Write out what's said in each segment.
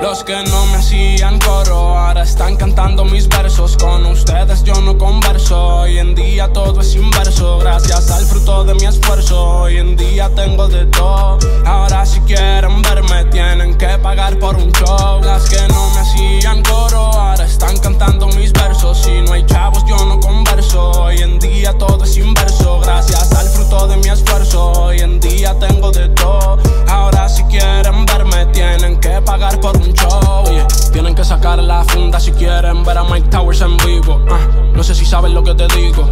Los que no me hacían coro ahora están cantando mis versos. Con ustedes yo no converso. Hoy en día todo es inverso. Gracias al fruto de mi esfuerzo. Hoy en día tengo de todo. Ahora si quieren verme tienen que pagar por un show. Las que no me hacían coro ahora están Hoy en día tengo de todo. Ahora si quieren verme tienen que pagar por un tienen que sacar la funda si quieren ver a Mike Towers en vivo. Ah, no sé si saben lo que te digo.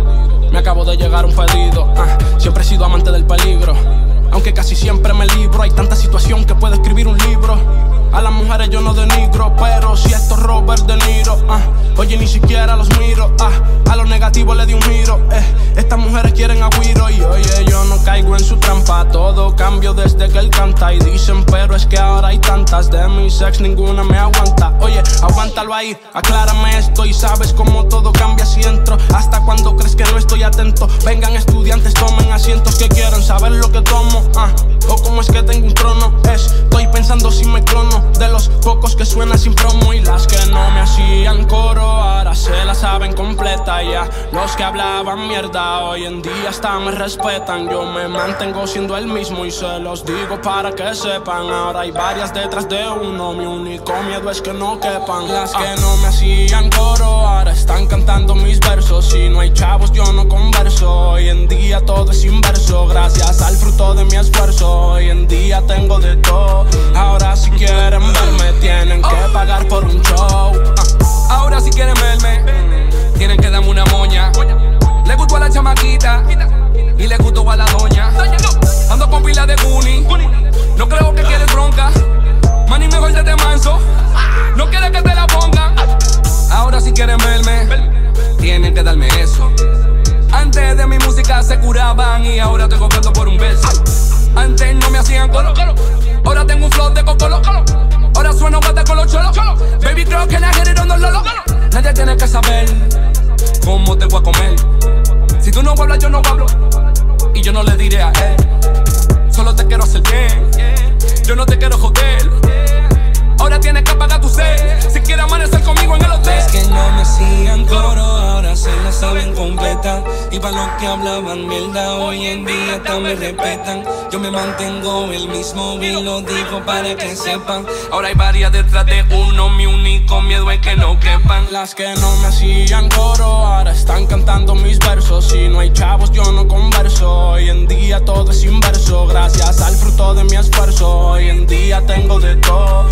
Me acabo de llegar un pedido. Ah, siempre he sido amante del peligro. Aunque casi siempre me libro, hay tanta situación que puedo escribir un libro. A las mujeres yo no denigro, pero si esto es Robert De Niro, ah, oye ni siquiera los miro, a lo negativo le di un giro, eh, estas mujeres quieren agüiro y oye yo no caigo en su trampa, todo cambio desde que él canta y dicen pero es que ahora hay tantas de mis ex ninguna me aguanta, oye aguántalo ahí, aclárame esto y sabes cómo todo cambia si entro, hasta cuando crees que no estoy atento, vengan estudiantes tomen asientos que quieren saber lo que tomo, ah, o cómo es que tengo un trono, estoy pensando si me crono de los pocos que suenan sin promo y las que no me hacían coro completa ya. Los que hablaban mierda hoy en día hasta me respetan. Yo me mantengo siendo el mismo y se los digo para que sepan. Ahora hay varias detrás de uno. Mi único miedo es que no quepan. Las que no me hacían coro ahora están cantando mis versos. Si no hay chavos, yo no converso. Hoy en día todo es inverso. Gracias al fruto de mi esfuerzo. Hoy en día tengo de todo. Ahora si quieren verme, tienen la y le gustó a la doña. Ando con pila de Goonie, no creo que quieres bronca. Mani mejor te manso, no quiere que te la pongan. Ahora si quieren verme, tienen que darme eso. Antes de mi música se curaban y ahora estoy cobrando por un beso. Antes no me hacían colo, ahora tengo un flow de cocolo. Ahora sueno guata con los cholos. Baby can I get it on the lolo? Nadie tiene que saber cómo te voy a comer. Si tú no hablas, yo no hablo. Y yo no le diré a él. Hacían coro, ahora se la saben completa. Y para los que hablaban mierda, hoy en día también respetan. Yo me mantengo el mismo y lo digo para que sepan. Ahora hay varias detrás de uno, mi único miedo es que no quepan. Las que no me hacían coro, ahora están cantando mis versos. Si no hay chavos, yo no converso. Hoy en día todo es inverso. Gracias al fruto de mi esfuerzo, hoy en día tengo de todo.